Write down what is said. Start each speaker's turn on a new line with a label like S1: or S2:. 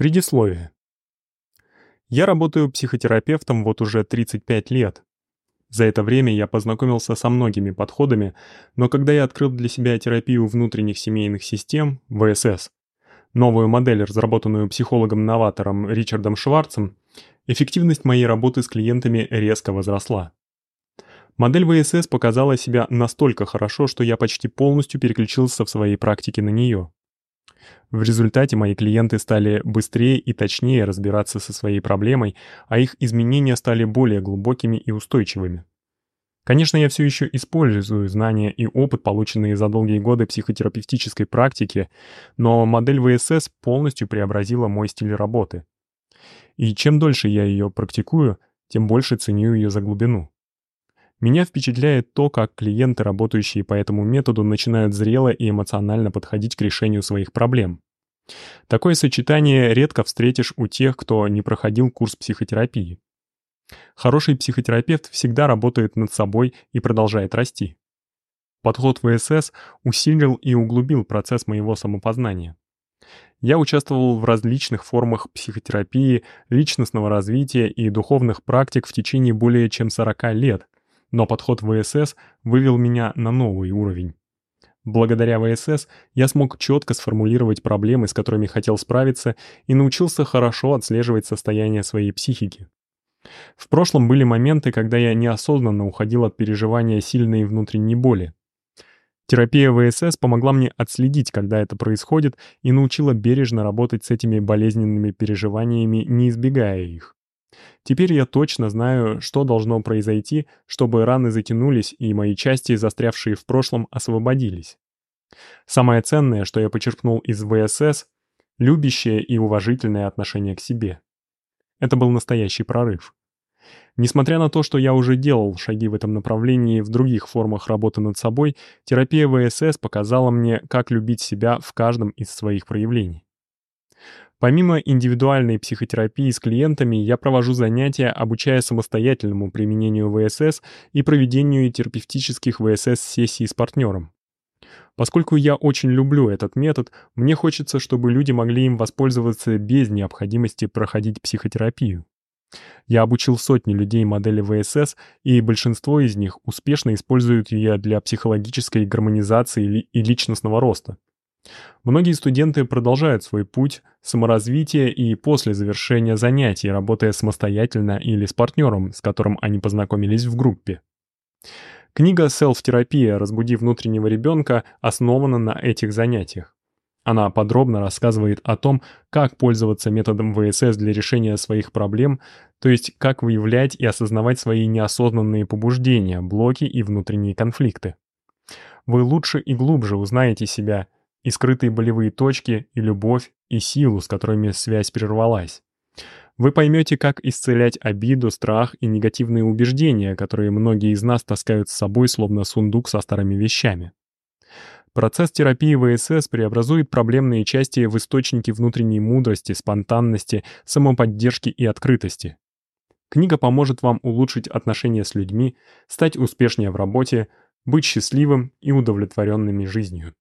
S1: Предисловие. Я работаю психотерапевтом вот уже 35 лет. За это время я познакомился со многими подходами, но когда я открыл для себя терапию внутренних семейных систем, ВСС, новую модель, разработанную психологом-новатором Ричардом Шварцем, эффективность моей работы с клиентами резко возросла. Модель ВСС показала себя настолько хорошо, что я почти полностью переключился в своей практике на нее. В результате мои клиенты стали быстрее и точнее разбираться со своей проблемой, а их изменения стали более глубокими и устойчивыми. Конечно, я все еще использую знания и опыт, полученные за долгие годы психотерапевтической практики, но модель ВСС полностью преобразила мой стиль работы. И чем дольше я ее практикую, тем больше ценю ее за глубину. Меня впечатляет то, как клиенты, работающие по этому методу, начинают зрело и эмоционально подходить к решению своих проблем. Такое сочетание редко встретишь у тех, кто не проходил курс психотерапии. Хороший психотерапевт всегда работает над собой и продолжает расти. Подход ВСС усилил и углубил процесс моего самопознания. Я участвовал в различных формах психотерапии, личностного развития и духовных практик в течение более чем 40 лет — но подход ВСС вывел меня на новый уровень. Благодаря ВСС я смог четко сформулировать проблемы, с которыми хотел справиться, и научился хорошо отслеживать состояние своей психики. В прошлом были моменты, когда я неосознанно уходил от переживания сильной внутренней боли. Терапия ВСС помогла мне отследить, когда это происходит, и научила бережно работать с этими болезненными переживаниями, не избегая их. Теперь я точно знаю, что должно произойти, чтобы раны затянулись и мои части, застрявшие в прошлом, освободились. Самое ценное, что я почерпнул из ВСС — любящее и уважительное отношение к себе. Это был настоящий прорыв. Несмотря на то, что я уже делал шаги в этом направлении в других формах работы над собой, терапия ВСС показала мне, как любить себя в каждом из своих проявлений. Помимо индивидуальной психотерапии с клиентами, я провожу занятия, обучая самостоятельному применению ВСС и проведению терапевтических ВСС-сессий с партнером. Поскольку я очень люблю этот метод, мне хочется, чтобы люди могли им воспользоваться без необходимости проходить психотерапию. Я обучил сотни людей модели ВСС, и большинство из них успешно используют ее для психологической гармонизации и личностного роста. Многие студенты продолжают свой путь саморазвития и после завершения занятий, работая самостоятельно или с партнером, с которым они познакомились в группе. Книга «Селф-терапия. Разбуди внутреннего ребенка» основана на этих занятиях. Она подробно рассказывает о том, как пользоваться методом ВСС для решения своих проблем, то есть как выявлять и осознавать свои неосознанные побуждения, блоки и внутренние конфликты. Вы лучше и глубже узнаете себя – и скрытые болевые точки, и любовь, и силу, с которыми связь прервалась. Вы поймете, как исцелять обиду, страх и негативные убеждения, которые многие из нас таскают с собой, словно сундук со старыми вещами. Процесс терапии ВСС преобразует проблемные части в источники внутренней мудрости, спонтанности, самоподдержки и открытости. Книга поможет вам улучшить отношения с людьми, стать успешнее в работе, быть счастливым и удовлетворенными жизнью.